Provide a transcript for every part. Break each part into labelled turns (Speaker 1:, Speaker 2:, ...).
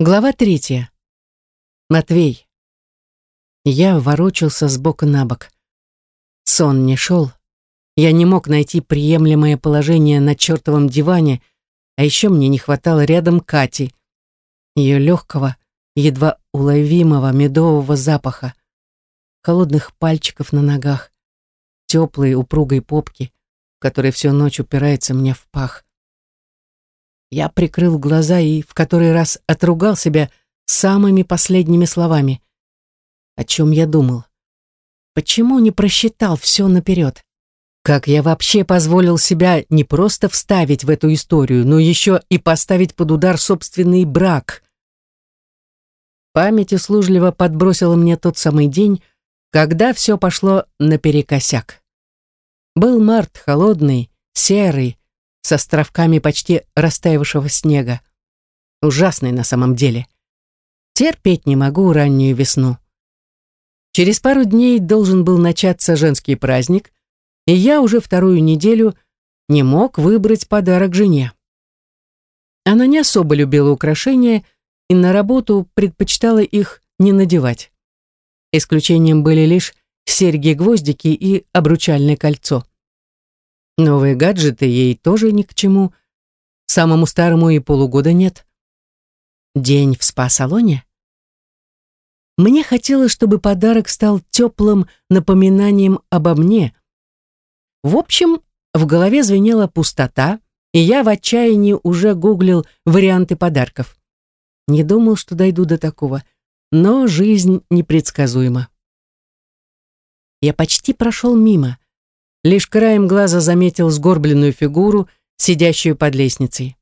Speaker 1: Глава третья. Матвей. Я ворочался с бока на бок. Сон не шел. Я не мог найти приемлемое положение на чертовом диване, а еще мне не хватало рядом Кати, ее легкого, едва уловимого медового запаха, холодных пальчиков на ногах, теплой упругой попки, в которой всю ночь упирается мне в пах. Я прикрыл глаза и в который раз отругал себя самыми последними словами. О чем я думал? Почему не просчитал все наперед? Как я вообще позволил себя не просто вставить в эту историю, но еще и поставить под удар собственный брак? Память услужливо подбросила мне тот самый день, когда все пошло наперекосяк. Был март холодный, серый, с островками почти растаявшего снега. Ужасный на самом деле. Терпеть не могу раннюю весну. Через пару дней должен был начаться женский праздник, и я уже вторую неделю не мог выбрать подарок жене. Она не особо любила украшения и на работу предпочитала их не надевать. Исключением были лишь серьги-гвоздики и обручальное кольцо. Новые гаджеты ей тоже ни к чему. Самому старому и полугода нет. День в спа-салоне? Мне хотелось, чтобы подарок стал теплым напоминанием обо мне. В общем, в голове звенела пустота, и я в отчаянии уже гуглил варианты подарков. Не думал, что дойду до такого, но жизнь непредсказуема. Я почти прошел мимо лишь краем глаза заметил сгорбленную фигуру, сидящую под лестницей.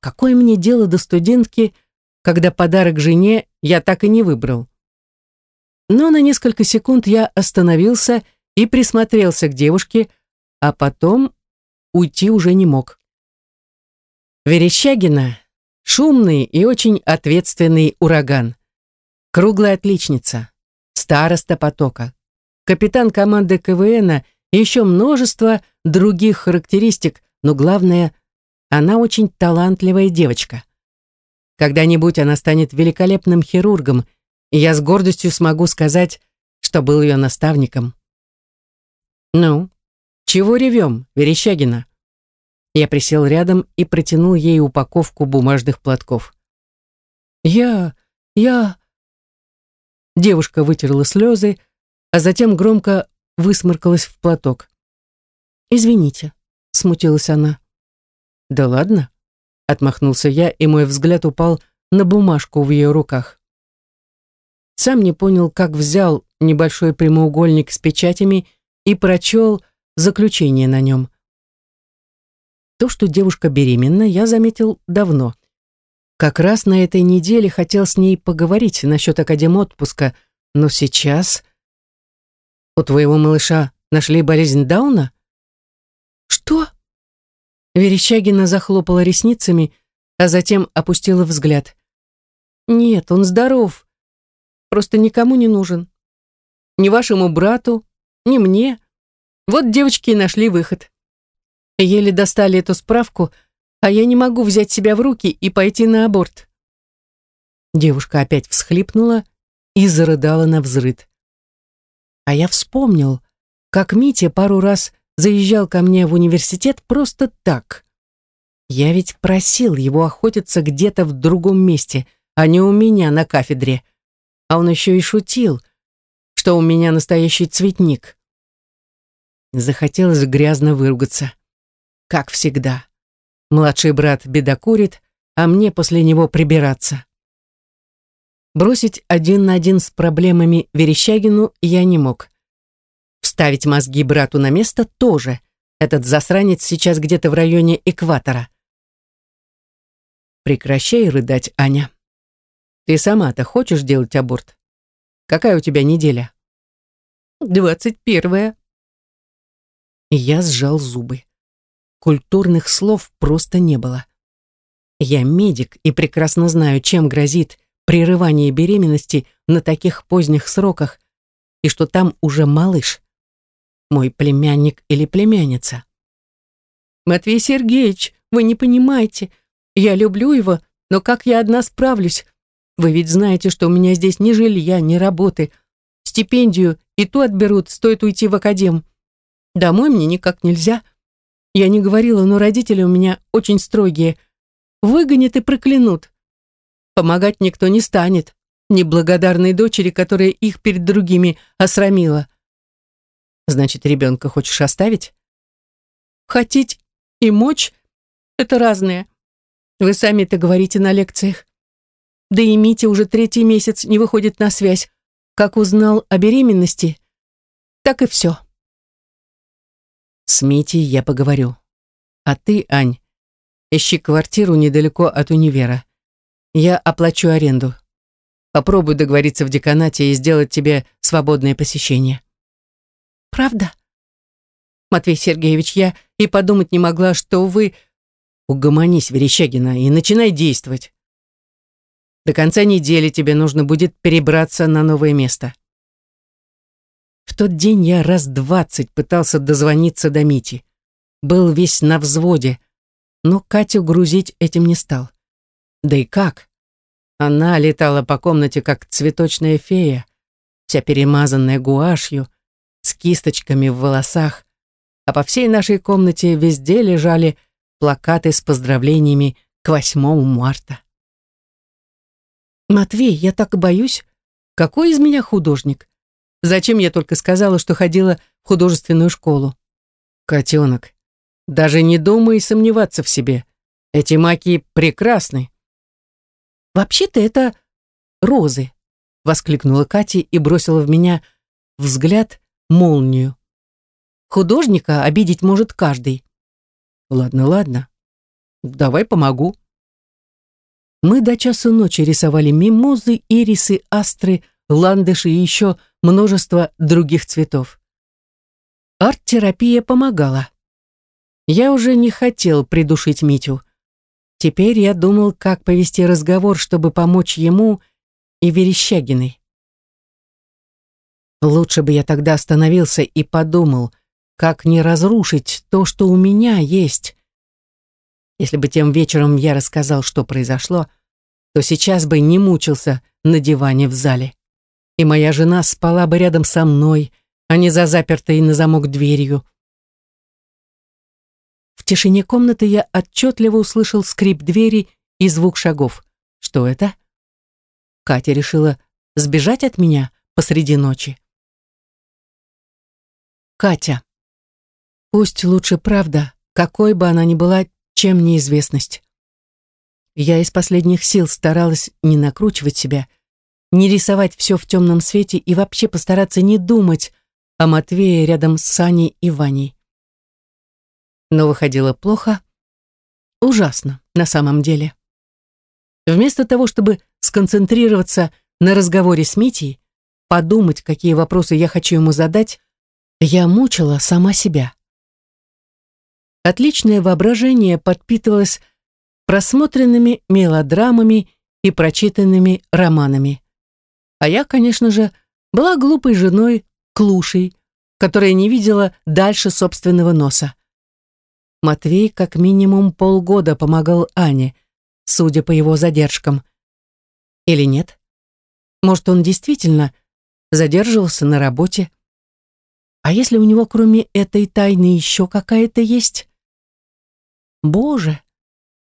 Speaker 1: Какое мне дело до студентки, когда подарок жене я так и не выбрал? Но на несколько секунд я остановился и присмотрелся к девушке, а потом уйти уже не мог. Верещагина — шумный и очень ответственный ураган. Круглая отличница, староста потока, капитан команды КВНа и еще множество других характеристик, но главное, она очень талантливая девочка. Когда-нибудь она станет великолепным хирургом, и я с гордостью смогу сказать, что был ее наставником. «Ну, чего ревем, Верещагина?» Я присел рядом и протянул ей упаковку бумажных платков. «Я... я...» Девушка вытерла слезы, а затем громко высморкалась в платок. «Извините», — смутилась она. «Да ладно», — отмахнулся я, и мой взгляд упал на бумажку в ее руках. Сам не понял, как взял небольшой прямоугольник с печатями и прочел заключение на нем. То, что девушка беременна, я заметил давно. Как раз на этой неделе хотел с ней поговорить насчет академотпуска, но сейчас у твоего малыша нашли болезнь Дауна? Что? Верещагина захлопала ресницами, а затем опустила взгляд. Нет, он здоров. Просто никому не нужен. Ни вашему брату, ни мне. Вот девочки и нашли выход. Еле достали эту справку, а я не могу взять себя в руки и пойти на аборт. Девушка опять всхлипнула и зарыдала на взрыд. А я вспомнил, как Митя пару раз заезжал ко мне в университет просто так. Я ведь просил его охотиться где-то в другом месте, а не у меня на кафедре. А он еще и шутил, что у меня настоящий цветник. Захотелось грязно выругаться. Как всегда. Младший брат бедокурит, а мне после него прибираться. Бросить один на один с проблемами Верещагину я не мог. Вставить мозги брату на место тоже. Этот засранец сейчас где-то в районе экватора. Прекращай рыдать, Аня. Ты сама-то хочешь делать аборт? Какая у тебя неделя? Двадцать первая. Я сжал зубы. Культурных слов просто не было. Я медик и прекрасно знаю, чем грозит прерывание беременности на таких поздних сроках и что там уже малыш. Мой племянник или племянница. «Матвей Сергеевич, вы не понимаете. Я люблю его, но как я одна справлюсь? Вы ведь знаете, что у меня здесь ни жилья, ни работы. Стипендию и ту отберут, стоит уйти в академ. Домой мне никак нельзя. Я не говорила, но родители у меня очень строгие. Выгонят и проклянут. Помогать никто не станет. Неблагодарной дочери, которая их перед другими осрамила. Значит, ребенка хочешь оставить? Хотеть и мочь — это разное. Вы сами это говорите на лекциях. Да и Митя уже третий месяц не выходит на связь. Как узнал о беременности, так и все. С Митей я поговорю. А ты, Ань, ищи квартиру недалеко от универа. Я оплачу аренду. Попробую договориться в деканате и сделать тебе свободное посещение. Правда? Матвей Сергеевич, я и подумать не могла, что вы... Угомонись, Верещагина, и начинай действовать. До конца недели тебе нужно будет перебраться на новое место. В тот день я раз двадцать пытался дозвониться до Мити. Был весь на взводе, но Катю грузить этим не стал. Да и как? Она летала по комнате, как цветочная фея, вся перемазанная гуашью, с кисточками в волосах, а по всей нашей комнате везде лежали плакаты с поздравлениями к 8 марта. «Матвей, я так боюсь. Какой из меня художник? Зачем я только сказала, что ходила в художественную школу? Котенок, даже не думай сомневаться в себе. Эти маки прекрасны. Вообще-то это розы, воскликнула Катя и бросила в меня взгляд молнию. Художника обидеть может каждый. Ладно, ладно. Давай помогу. Мы до часу ночи рисовали мимозы, ирисы, астры, ландыши и еще множество других цветов. Арт-терапия помогала. Я уже не хотел придушить Митю. Теперь я думал, как повести разговор, чтобы помочь ему и Верещагиной. Лучше бы я тогда остановился и подумал, как не разрушить то, что у меня есть. Если бы тем вечером я рассказал, что произошло, то сейчас бы не мучился на диване в зале и моя жена спала бы рядом со мной, а не за запертой на замок дверью. В тишине комнаты я отчетливо услышал скрип двери и звук шагов. Что это? Катя решила сбежать от меня посреди ночи. Катя. Пусть лучше правда, какой бы она ни была, чем неизвестность. Я из последних сил старалась не накручивать себя, не рисовать все в темном свете и вообще постараться не думать о Матвее рядом с Саней и Ваней. Но выходило плохо, ужасно на самом деле. Вместо того, чтобы сконцентрироваться на разговоре с Митей, подумать, какие вопросы я хочу ему задать, я мучила сама себя. Отличное воображение подпитывалось просмотренными мелодрамами и прочитанными романами. А я, конечно же, была глупой женой, клушей, которая не видела дальше собственного носа. Матвей как минимум полгода помогал Ане, судя по его задержкам. Или нет? Может, он действительно задерживался на работе? А если у него кроме этой тайны еще какая-то есть? Боже,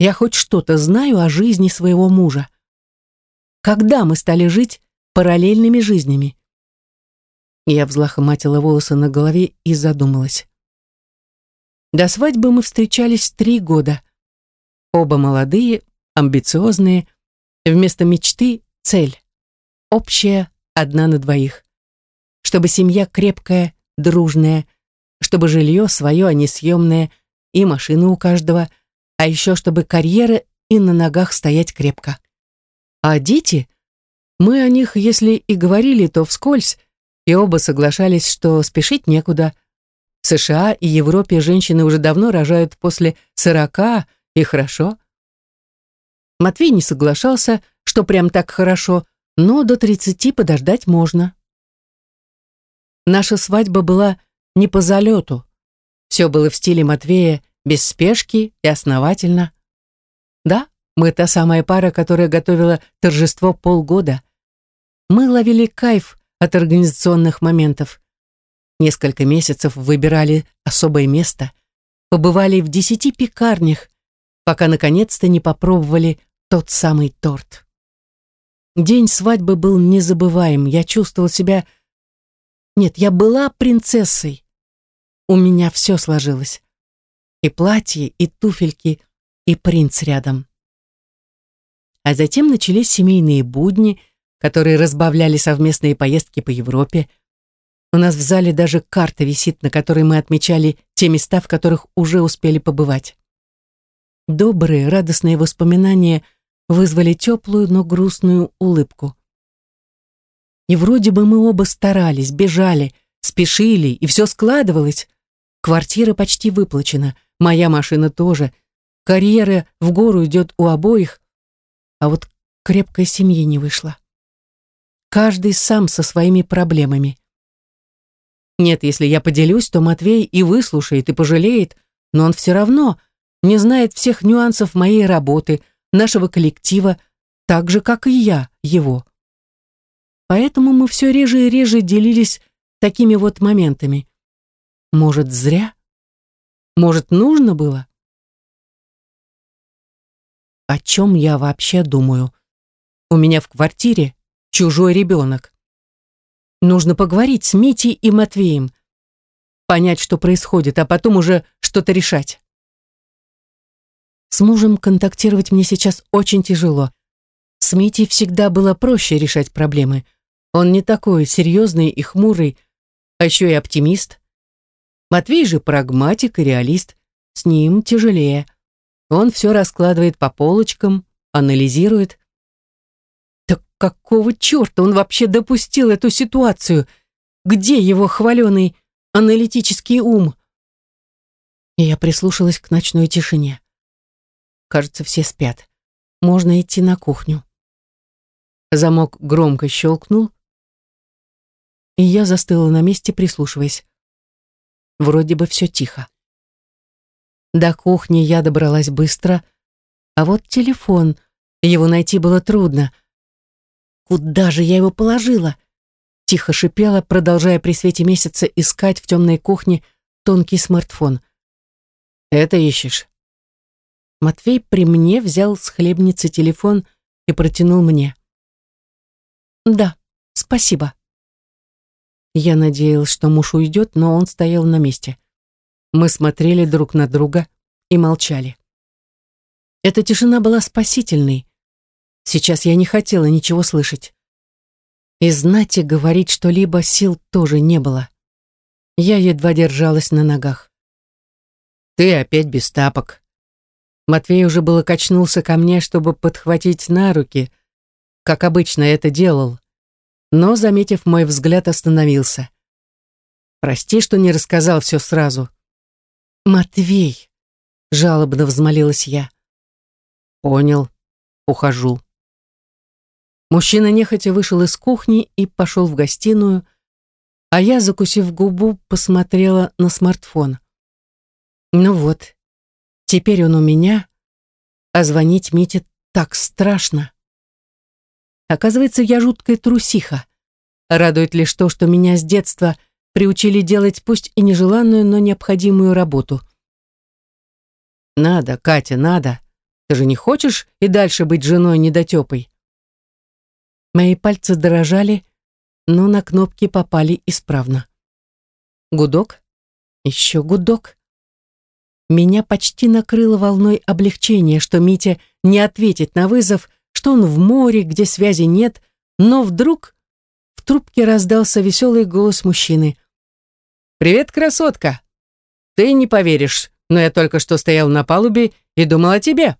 Speaker 1: я хоть что-то знаю о жизни своего мужа. Когда мы стали жить параллельными жизнями. Я взлохматила волосы на голове и задумалась. До свадьбы мы встречались три года. Оба молодые, амбициозные. Вместо мечты — цель. Общая, одна на двоих. Чтобы семья крепкая, дружная, чтобы жилье свое, а не съемное, и машина у каждого, а еще чтобы карьера и на ногах стоять крепко. А дети мы о них, если и говорили, то вскользь, и оба соглашались, что спешить некуда. США и Европе женщины уже давно рожают после сорока, и хорошо. Матвей не соглашался, что прям так хорошо, но до тридцати подождать можно. Наша свадьба была не по залету. Все было в стиле Матвея, без спешки и основательно. Да, Мы та самая пара, которая готовила торжество полгода. Мы ловили кайф от организационных моментов. Несколько месяцев выбирали особое место, побывали в десяти пекарнях, пока наконец-то не попробовали тот самый торт. День свадьбы был незабываем. Я чувствовал себя... Нет, я была принцессой. У меня все сложилось. И платье, и туфельки, и принц рядом. А затем начались семейные будни, которые разбавляли совместные поездки по Европе. У нас в зале даже карта висит, на которой мы отмечали те места, в которых уже успели побывать. Добрые, радостные воспоминания вызвали теплую, но грустную улыбку. И вроде бы мы оба старались, бежали, спешили, и все складывалось. Квартира почти выплачена, моя машина тоже. Карьера в гору идет у обоих, а вот крепкой семьи не вышло. Каждый сам со своими проблемами. Нет, если я поделюсь, то Матвей и выслушает, и пожалеет, но он все равно не знает всех нюансов моей работы, нашего коллектива, так же, как и я его. Поэтому мы все реже и реже делились такими вот моментами. Может, зря? Может, нужно было? О чем я вообще думаю? У меня в квартире чужой ребенок. Нужно поговорить с Митей и Матвеем, понять, что происходит, а потом уже что-то решать. С мужем контактировать мне сейчас очень тяжело. С Митей всегда было проще решать проблемы. Он не такой серьезный и хмурый, а еще и оптимист. Матвей же прагматик и реалист. С ним тяжелее. Он все раскладывает по полочкам, анализирует. Какого черта он вообще допустил эту ситуацию? Где его хваленый аналитический ум? И я прислушалась к ночной тишине. Кажется, все спят. Можно идти на кухню. Замок громко щелкнул, и я застыла на месте, прислушиваясь. Вроде бы все тихо. До кухни я добралась быстро, а вот телефон, его найти было трудно. Куда же я его положила? Тихо шипела, продолжая при свете месяца искать в темной кухне тонкий смартфон. «Это ищешь?» Матвей при мне взял с хлебницы телефон и протянул мне. «Да, спасибо». Я надеялась, что муж уйдет, но он стоял на месте. Мы смотрели друг на друга и молчали. Эта тишина была спасительной. Сейчас я не хотела ничего слышать. И знать и говорить что-либо сил тоже не было. Я едва держалась на ногах. «Ты опять без тапок». Матвей уже было качнулся ко мне, чтобы подхватить на руки, как обычно это делал, но, заметив мой взгляд, остановился. «Прости, что не рассказал все сразу. «Матвей!» — жалобно взмолилась я. «Понял. Ухожу». Мужчина нехотя вышел из кухни и пошел в гостиную, а я, закусив губу, посмотрела на смартфон. Ну вот, теперь он у меня, а звонить Мите так страшно. Оказывается, я жуткая трусиха. Радует лишь то, что меня с детства приучили делать пусть и нежеланную, но необходимую работу. «Надо, Катя, надо. Ты же не хочешь и дальше быть женой недотепой?» Мои пальцы дрожали, но на кнопки попали исправно. Гудок, еще гудок. Меня почти накрыло волной облегчения, что Митя не ответит на вызов, что он в море, где связи нет, но вдруг в трубке раздался веселый голос мужчины. «Привет, красотка! Ты не поверишь, но я только что стоял на палубе и думал о тебе».